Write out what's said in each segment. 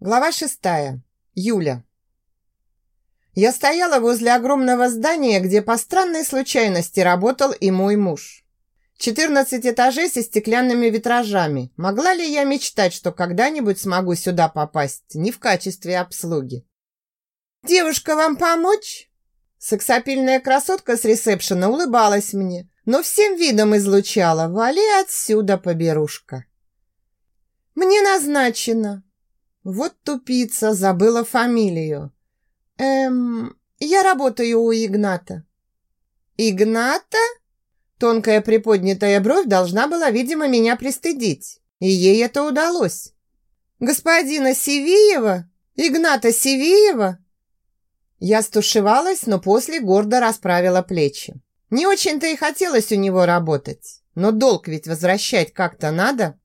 Глава шестая. Юля. Я стояла возле огромного здания, где по странной случайности работал и мой муж. 14 этажей со стеклянными витражами. Могла ли я мечтать, что когда-нибудь смогу сюда попасть, не в качестве обслуги? «Девушка, вам помочь?» Сексапильная красотка с ресепшена улыбалась мне, но всем видом излучала «Вали отсюда, поберушка!» «Мне назначено», вот тупица, забыла фамилию. Эм, я работаю у Игната. Игната? Тонкая приподнятая бровь должна была, видимо, меня пристыдить. И ей это удалось. Господина Сивиева? Игната Сивиева? Я стушевалась, но после гордо расправила плечи. Не очень-то и хотелось у него работать. Но долг ведь возвращать как-то надо.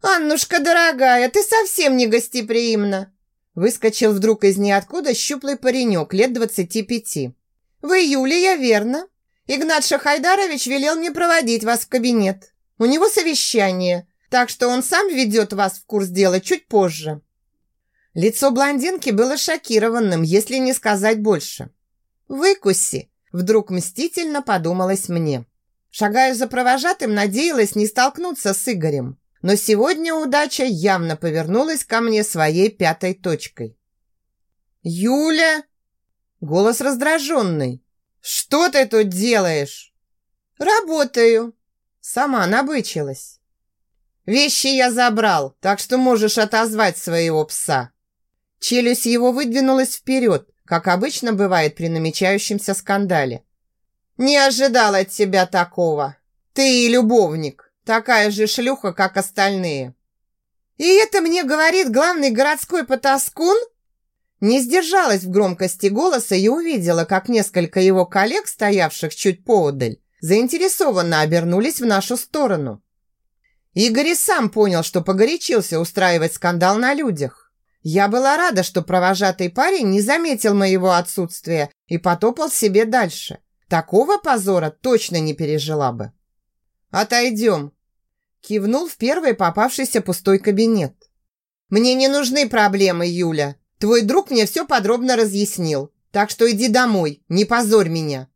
«Аннушка, дорогая, ты совсем не гостеприимна!» Выскочил вдруг из ниоткуда щуплый паренек лет двадцати пяти. «Вы Юлия, верно? Игнат Шахайдарович велел мне проводить вас в кабинет. У него совещание, так что он сам ведет вас в курс дела чуть позже». Лицо блондинки было шокированным, если не сказать больше. «Выкуси!» – вдруг мстительно подумалось мне. Шагая за провожатым, надеялась не столкнуться с Игорем. Но сегодня удача явно повернулась ко мне своей пятой точкой. «Юля!» Голос раздраженный. «Что ты тут делаешь?» «Работаю!» Сама набычилась. «Вещи я забрал, так что можешь отозвать своего пса». Челюсть его выдвинулась вперед, как обычно бывает при намечающемся скандале. «Не ожидал от тебя такого. Ты и любовник такая же шлюха, как остальные. И это мне говорит главный городской потаскун? Не сдержалась в громкости голоса и увидела, как несколько его коллег, стоявших чуть поодаль, заинтересованно обернулись в нашу сторону. Игорь сам понял, что погорячился устраивать скандал на людях. Я была рада, что провожатый парень не заметил моего отсутствия и потопал себе дальше. Такого позора точно не пережила бы. «Отойдем», Кивнул в первый попавшийся пустой кабинет. «Мне не нужны проблемы, Юля. Твой друг мне все подробно разъяснил. Так что иди домой, не позорь меня».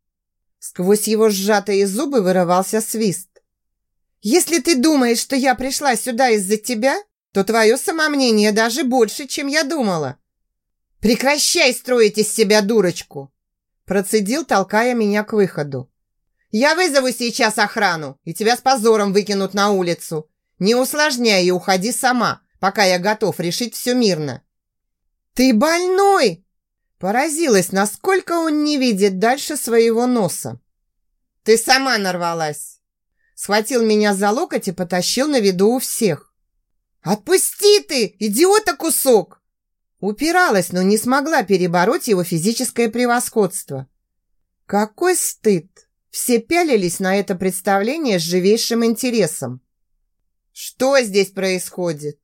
Сквозь его сжатые зубы вырывался свист. «Если ты думаешь, что я пришла сюда из-за тебя, то твое самомнение даже больше, чем я думала». «Прекращай строить из себя дурочку!» Процедил, толкая меня к выходу. Я вызову сейчас охрану, и тебя с позором выкинут на улицу. Не усложняй и уходи сама, пока я готов решить все мирно». «Ты больной!» Поразилась, насколько он не видит дальше своего носа. «Ты сама нарвалась!» Схватил меня за локоть и потащил на виду у всех. «Отпусти ты, идиота кусок!» Упиралась, но не смогла перебороть его физическое превосходство. Какой стыд! Все пялились на это представление с живейшим интересом. «Что здесь происходит?»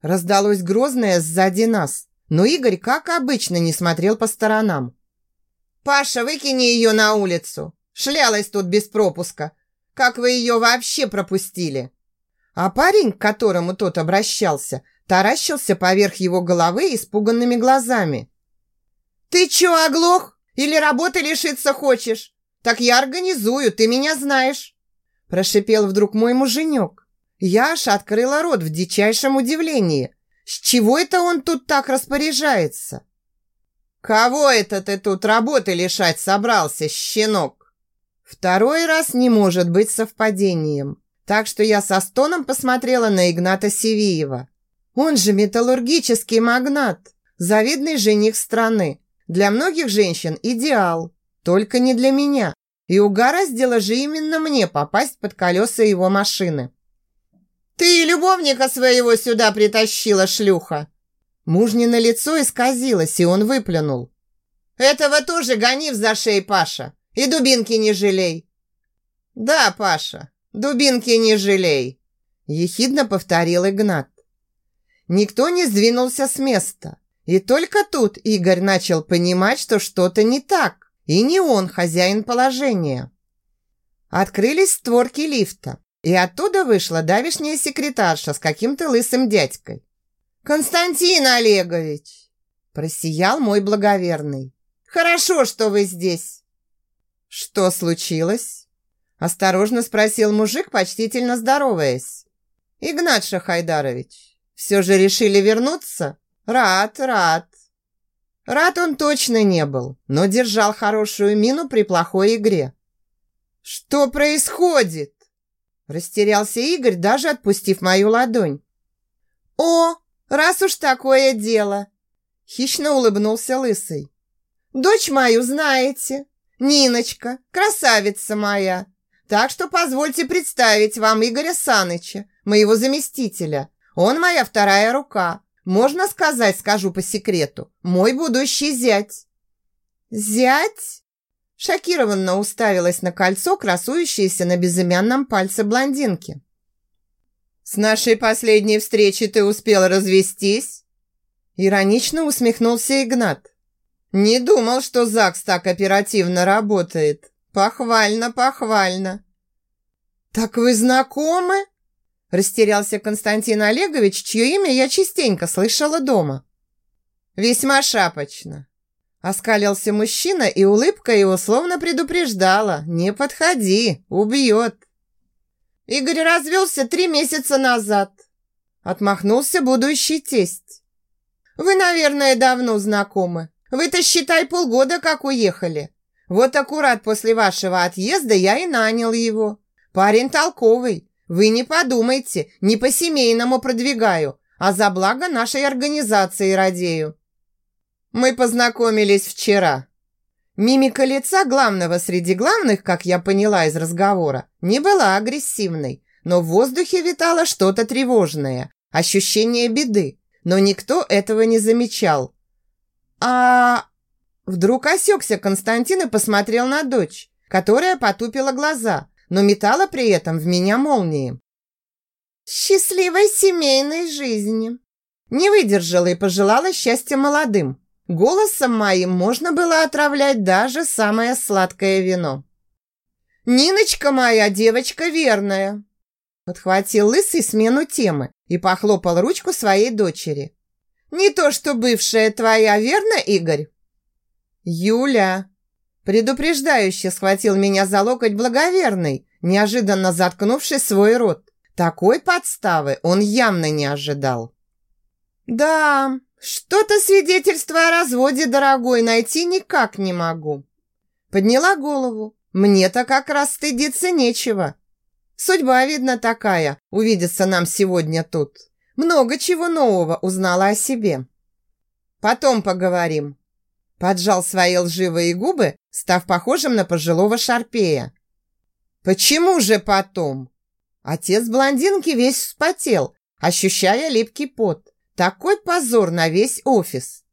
Раздалось грозное сзади нас, но Игорь, как обычно, не смотрел по сторонам. «Паша, выкини ее на улицу! Шлялась тут без пропуска! Как вы ее вообще пропустили?» А парень, к которому тот обращался, таращился поверх его головы испуганными глазами. «Ты чё, оглох? Или работы лишиться хочешь? «Так я организую, ты меня знаешь!» Прошипел вдруг мой муженек. Я аж открыла рот в дичайшем удивлении. С чего это он тут так распоряжается? «Кого это ты тут работы лишать собрался, щенок?» Второй раз не может быть совпадением. Так что я со стоном посмотрела на Игната Севиева. Он же металлургический магнат, завидный жених страны. Для многих женщин идеал. Только не для меня. И угораздило же именно мне попасть под колеса его машины. «Ты любовника своего сюда притащила, шлюха!» Мужнино лицо исказилось, и он выплюнул. «Этого тоже гони в зашей, Паша, и дубинки не жалей!» «Да, Паша, дубинки не жалей!» Ехидно повторил Игнат. Никто не сдвинулся с места. И только тут Игорь начал понимать, что что-то не так. И не он хозяин положения. Открылись створки лифта, и оттуда вышла давишняя секретарша с каким-то лысым дядькой. «Константин Олегович!» Просиял мой благоверный. «Хорошо, что вы здесь!» «Что случилось?» Осторожно спросил мужик, почтительно здороваясь. «Игнат Шахайдарович, все же решили вернуться? Рад, рад!» Рад он точно не был, но держал хорошую мину при плохой игре. «Что происходит?» Растерялся Игорь, даже отпустив мою ладонь. «О, раз уж такое дело!» Хищно улыбнулся Лысый. «Дочь мою знаете, Ниночка, красавица моя. Так что позвольте представить вам Игоря Саныча, моего заместителя. Он моя вторая рука. Можно сказать, скажу по секрету, мой будущий зять». «Зять?» Шокированно уставилась на кольцо, красующееся на безымянном пальце блондинки. «С нашей последней встречи ты успел развестись?» Иронично усмехнулся Игнат. «Не думал, что ЗАГС так оперативно работает. Похвально, похвально». «Так вы знакомы?» Растерялся Константин Олегович, чье имя я частенько слышала дома. «Весьма шапочно». Оскалился мужчина, и улыбка его словно предупреждала. «Не подходи, убьет». Игорь развелся три месяца назад. Отмахнулся будущий тесть. Вы, наверное, давно знакомы. Вы-то, считай, полгода как уехали. Вот аккурат после вашего отъезда я и нанял его. Парень толковый. Вы не подумайте, не по-семейному продвигаю, а за благо нашей организации радею. Мы познакомились вчера. Мимика лица главного среди главных, как я поняла из разговора, не была агрессивной, но в воздухе витало что-то тревожное, ощущение беды, но никто этого не замечал. А вдруг осекся Константин и посмотрел на дочь, которая потупила глаза, но метала при этом в меня молнии. «Счастливой семейной жизни!» Не выдержала и пожелала счастья молодым. Голосом моим можно было отравлять даже самое сладкое вино. «Ниночка моя девочка верная!» Подхватил лысый смену темы и похлопал ручку своей дочери. «Не то, что бывшая твоя, верно, Игорь?» «Юля!» Предупреждающе схватил меня за локоть благоверный, неожиданно заткнувший свой рот. Такой подставы он явно не ожидал. «Да, что-то свидетельство о разводе, дорогой, найти никак не могу». Подняла голову. Мне-то как раз стыдиться нечего. Судьба, видно, такая, увидеться нам сегодня тут. Много чего нового узнала о себе. Потом поговорим. Поджал свои лживые губы, став похожим на пожилого шарпея. Почему же потом? Отец блондинки весь вспотел, ощущая липкий пот. Такой позор на весь офис.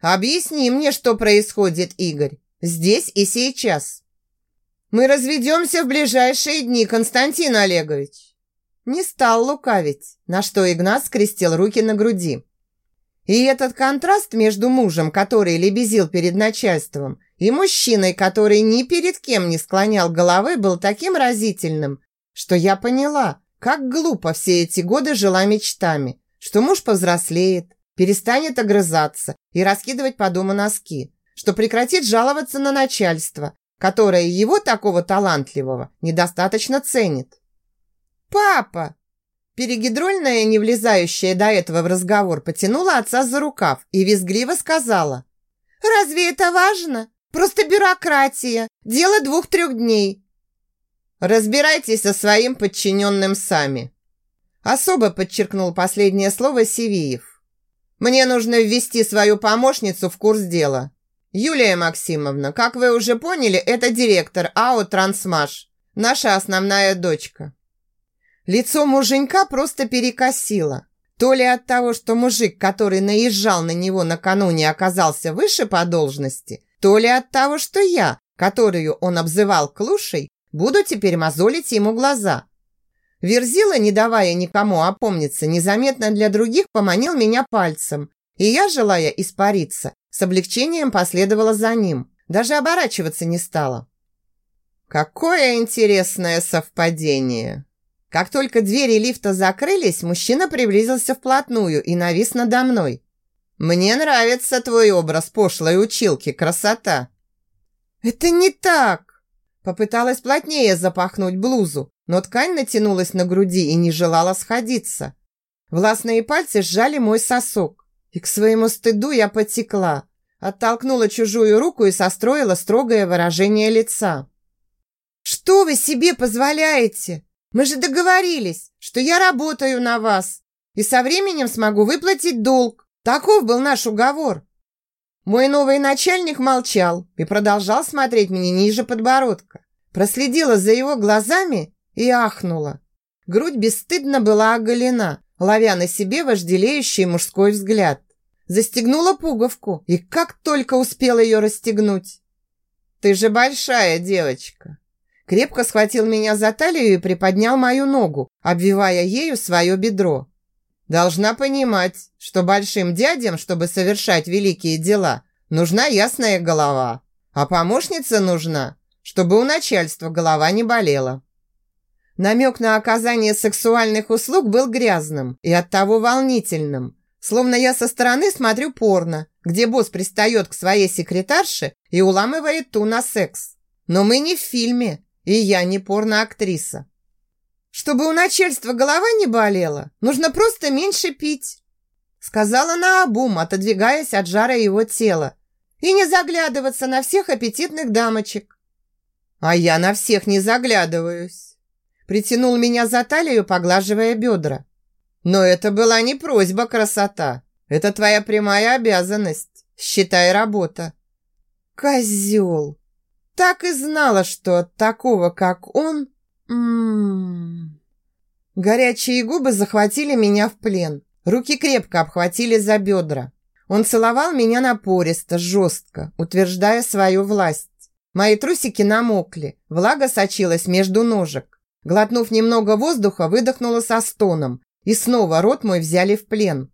Объясни мне, что происходит, Игорь. Здесь и сейчас. Мы разведемся в ближайшие дни, Константин Олегович. Не стал лукавить, на что Игнат скрестил руки на груди. И этот контраст между мужем, который лебезил перед начальством, и мужчиной, который ни перед кем не склонял головы, был таким разительным, что я поняла, как глупо все эти годы жила мечтами, что муж повзрослеет, перестанет огрызаться и раскидывать по дому носки, что прекратит жаловаться на начальство, которое его такого талантливого недостаточно ценит. «Папа!» Перегидрольная, не влезающая до этого в разговор, потянула отца за рукав и визгливо сказала. «Разве это важно? Просто бюрократия. Дело двух-трех дней». «Разбирайтесь со своим подчиненным сами», Особо подчеркнул последнее слово Сивиев. «Мне нужно ввести свою помощницу в курс дела. Юлия Максимовна, как вы уже поняли, это директор АО «Трансмаш», наша основная дочка». Лицо муженька просто перекосило. То ли от того, что мужик, который наезжал на него накануне, оказался выше по должности, то ли от того, что я, которую он обзывал клушей, буду теперь мозолить ему глаза. Верзила, не давая никому опомниться, незаметно для других поманил меня пальцем, и я, желая испариться, с облегчением последовала за ним, даже оборачиваться не стала. Какое интересное совпадение! Как только двери лифта закрылись, мужчина приблизился вплотную и навис надо мной. «Мне нравится твой образ пошлой училки, красота!» «Это не так!» Попыталась плотнее запахнуть блузу, но ткань натянулась на груди и не желала сходиться. Властные пальцы сжали мой сосок, и к своему стыду я потекла. Оттолкнула чужую руку и состроила строгое выражение лица. «Что вы себе позволяете? Мы же договорились, что я работаю на вас и со временем смогу выплатить долг. Таков был наш уговор». Мой новый начальник молчал и продолжал смотреть мне ниже подбородка. Проследила за его глазами и ахнула. Грудь бесстыдно была оголена, ловя на себе вожделеющий мужской взгляд. Застегнула пуговку и как только успела ее расстегнуть. «Ты же большая девочка!» Крепко схватил меня за талию и приподнял мою ногу, обвивая ею свое бедро. Должна понимать, что большим дядям, чтобы совершать великие дела, нужна ясная голова, а помощница нужна, чтобы у начальства голова не болела. Намек на оказание сексуальных услуг был грязным и оттого волнительным, словно я со стороны смотрю порно, где босс пристает к своей секретарше и уламывает ту на секс. Но мы не в фильме, и я не порноактриса. Чтобы у начальства голова не болела, нужно просто меньше пить. Сказала наобум, отодвигаясь от жара его тела. И не заглядываться на всех аппетитных дамочек. А я на всех не заглядываюсь. Притянул меня за талию, поглаживая бедра. Но это была не просьба, красота. Это твоя прямая обязанность. Считай работа. Козел. Так и знала, что от такого, как он... Горячие губы захватили меня в плен. Руки крепко обхватили за бедра. Он целовал меня напористо, жестко, утверждая свою власть. Мои трусики намокли, влага сочилась между ножек. Глотнув немного воздуха, выдохнула со стоном, и снова рот мой взяли в плен.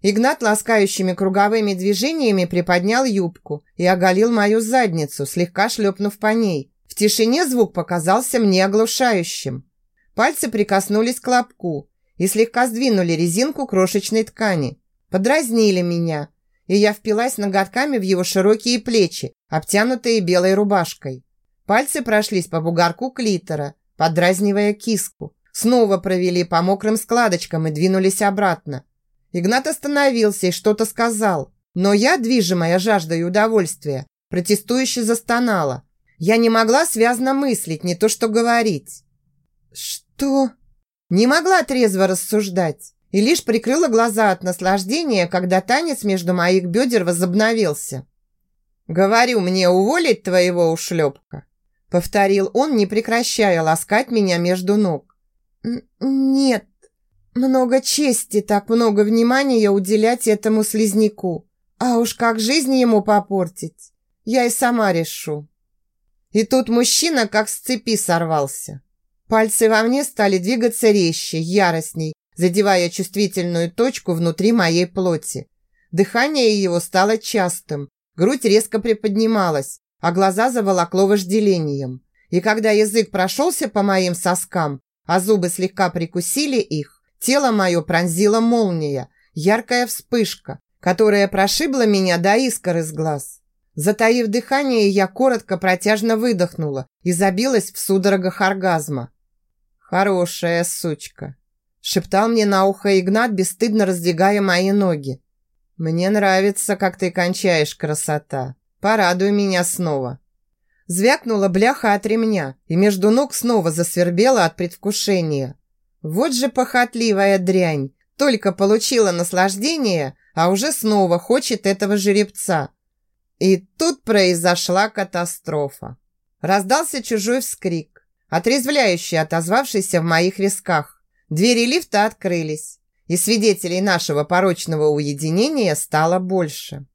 Игнат ласкающими круговыми движениями приподнял юбку и оголил мою задницу, слегка шлепнув по ней. В тишине звук показался мне оглушающим. Пальцы прикоснулись к лобку и слегка сдвинули резинку крошечной ткани. Подразнили меня, и я впилась ноготками в его широкие плечи, обтянутые белой рубашкой. Пальцы прошлись по бугорку клитора, подразнивая киску. Снова провели по мокрым складочкам и двинулись обратно. Игнат остановился и что-то сказал. Но я, движимая жаждой удовольствия, протестующе застонала. Я не могла связно мыслить, не то что говорить. «Что?» Не могла трезво рассуждать и лишь прикрыла глаза от наслаждения, когда танец между моих бедер возобновился. «Говорю, мне уволить твоего ушлепка?» Повторил он, не прекращая ласкать меня между ног. «Нет, много чести, так много внимания уделять этому слизняку. А уж как жизнь ему попортить, я и сама решу. И тут мужчина как с цепи сорвался. Пальцы во мне стали двигаться резче, яростней, задевая чувствительную точку внутри моей плоти. Дыхание его стало частым, грудь резко приподнималась, а глаза заволокло вожделением. И когда язык прошелся по моим соскам, а зубы слегка прикусили их, Тело мое пронзила молния, яркая вспышка, которая прошибла меня до искр из глаз. Затаив дыхание, я коротко протяжно выдохнула и забилась в судорогах оргазма. «Хорошая сучка», – шептал мне на ухо Игнат, бесстыдно раздвигая мои ноги. «Мне нравится, как ты кончаешь, красота. Порадуй меня снова». Звякнула бляха от ремня, и между ног снова засвербела от предвкушения. Вот же похотливая дрянь. Только получила наслаждение, а уже снова хочет этого жеребца. И тут произошла катастрофа. Раздался чужой вскрик, отрезвляющий, отозвавшийся в моих висках. Двери лифта открылись, и свидетелей нашего порочного уединения стало больше.